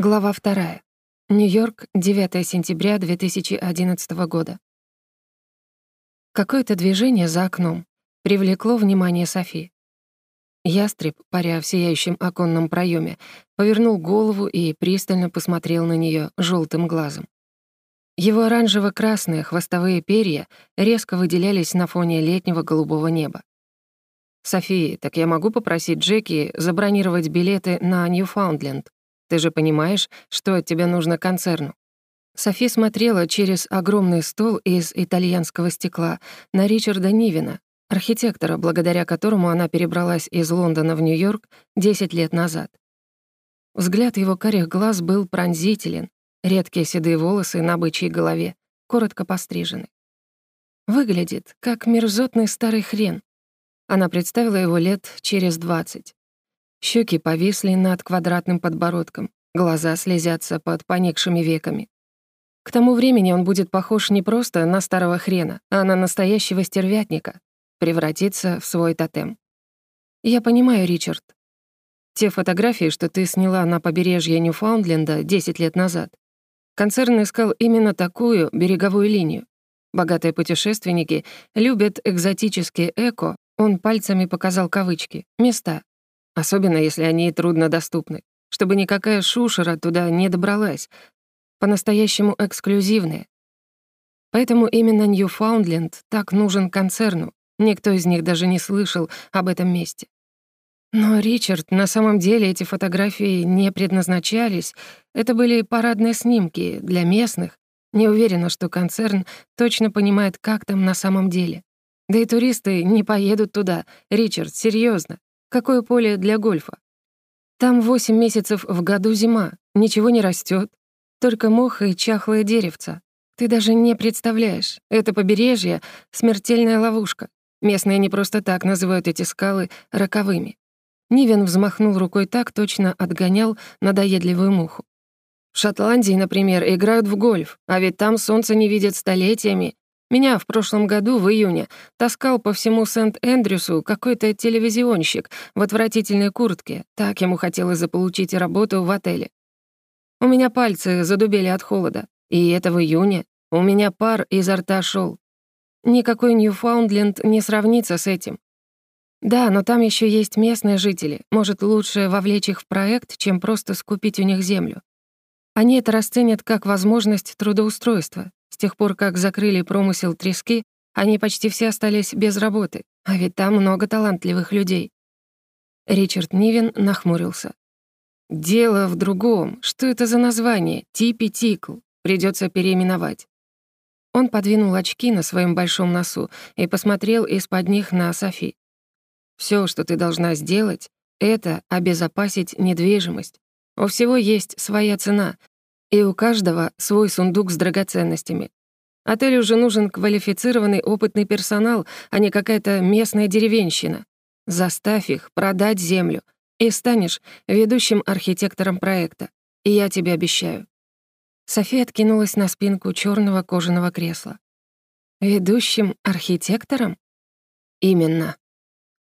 Глава вторая. Нью-Йорк, 9 сентября 2011 года. Какое-то движение за окном привлекло внимание Софи. Ястреб, паря в сияющем оконном проеме, повернул голову и пристально посмотрел на нее желтым глазом. Его оранжево-красные хвостовые перья резко выделялись на фоне летнего голубого неба. «Софи, так я могу попросить Джеки забронировать билеты на Ньюфаундленд?» Ты же понимаешь, что от тебя нужно концерну». Софи смотрела через огромный стол из итальянского стекла на Ричарда Нивина, архитектора, благодаря которому она перебралась из Лондона в Нью-Йорк 10 лет назад. Взгляд его карих глаз был пронзителен, редкие седые волосы на бычьей голове, коротко пострижены. Выглядит, как мерзотный старый хрен. Она представила его лет через двадцать. Щеки повисли над квадратным подбородком, глаза слезятся под поникшими веками. К тому времени он будет похож не просто на старого хрена, а на настоящего стервятника, превратится в свой тотем. Я понимаю, Ричард. Те фотографии, что ты сняла на побережье Ньюфаундленда 10 лет назад, концерн искал именно такую береговую линию. Богатые путешественники любят экзотические эко, он пальцами показал кавычки, места, особенно если они труднодоступны, чтобы никакая шушера туда не добралась, по-настоящему эксклюзивные. Поэтому именно Ньюфаундленд так нужен концерну, никто из них даже не слышал об этом месте. Но, Ричард, на самом деле эти фотографии не предназначались, это были парадные снимки для местных. Не уверена, что концерн точно понимает, как там на самом деле. Да и туристы не поедут туда, Ричард, серьезно. Какое поле для гольфа? Там восемь месяцев в году зима, ничего не растет, только мох и чахлое деревца. Ты даже не представляешь, это побережье — смертельная ловушка. Местные не просто так называют эти скалы роковыми. Нивен взмахнул рукой так, точно отгонял надоедливую муху. В Шотландии, например, играют в гольф, а ведь там солнце не видят столетиями, меня в прошлом году, в июне, таскал по всему Сент-Эндрюсу какой-то телевизионщик в отвратительной куртке. Так ему хотелось заполучить работу в отеле. У меня пальцы задубели от холода. И это в июне. У меня пар изо рта шел. Никакой Ньюфаундленд не сравнится с этим. Да, но там еще есть местные жители. Может, лучше вовлечь их в проект, чем просто скупить у них землю. Они это расценят как возможность трудоустройства, тех пор, как закрыли промысел трески, они почти все остались без работы, а ведь там много талантливых людей. Ричард Нивен нахмурился. «Дело в другом. Что это за название? Типи Тикл. Придется переименовать». Он подвинул очки на своем большом носу и посмотрел из-под них на Софи. Все, что ты должна сделать, это обезопасить недвижимость. У всего есть своя цена, и у каждого свой сундук с драгоценностями. Отелю же нужен квалифицированный опытный персонал, а не какая-то местная деревенщина. Заставь их продать землю, и станешь ведущим архитектором проекта. И я тебе обещаю». София откинулась на спинку черного кожаного кресла. «Ведущим архитектором?» «Именно».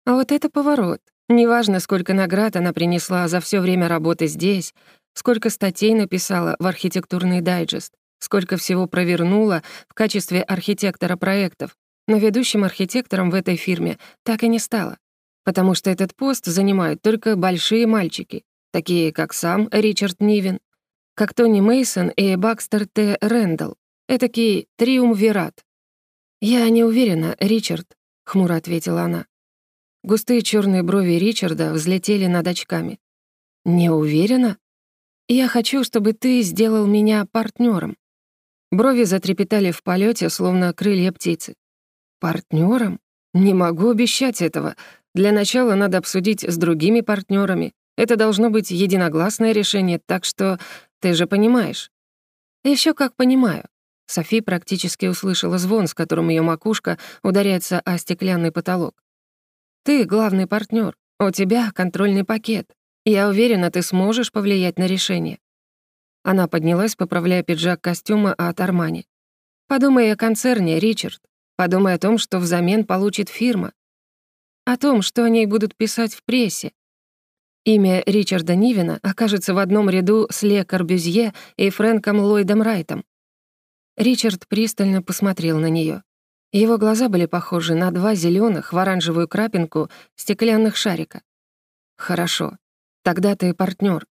А вот это поворот. Неважно, сколько наград она принесла за все время работы здесь, сколько статей написала в архитектурный дайджест, сколько всего провернула в качестве архитектора проектов, но ведущим архитектором в этой фирме так и не стала, потому что этот пост занимают только большие мальчики, такие как сам Ричард Нивен, как Тони Мейсон и Бакстер Т. Рэндалл, этакий триумвират. «Я не уверена, Ричард», — хмуро ответила она. Густые черные брови Ричарда взлетели над очками. «Не уверена?» Я хочу, чтобы ты сделал меня партнером. Брови затрепетали в полете, словно крылья птицы. Партнером? Не могу обещать этого. Для начала надо обсудить с другими партнерами. Это должно быть единогласное решение, так что ты же понимаешь. Еще как понимаю. Софи практически услышала звон, с которым ее макушка ударяется о стеклянный потолок. Ты главный партнер, у тебя контрольный пакет. Я уверена, ты сможешь повлиять на решение». Она поднялась, поправляя пиджак костюма от Армани. «Подумай о концерне, Ричард. Подумай о том, что взамен получит фирма. О том, что о ней будут писать в прессе. Имя Ричарда Нивина окажется в одном ряду с Ле Корбюзье и Фрэнком Ллойдом Райтом. Ричард пристально посмотрел на нее. Его глаза были похожи на два зеленых в оранжевую крапинку стеклянных шарика. «Хорошо. Тогда ты партнер.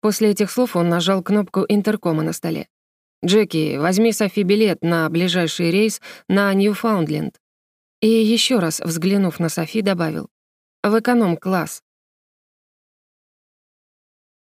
После этих слов он нажал кнопку интеркома на столе. «Джеки, возьми Софи билет на ближайший рейс на Ньюфаундленд». И еще раз, взглянув на Софи, добавил. «В эконом-класс.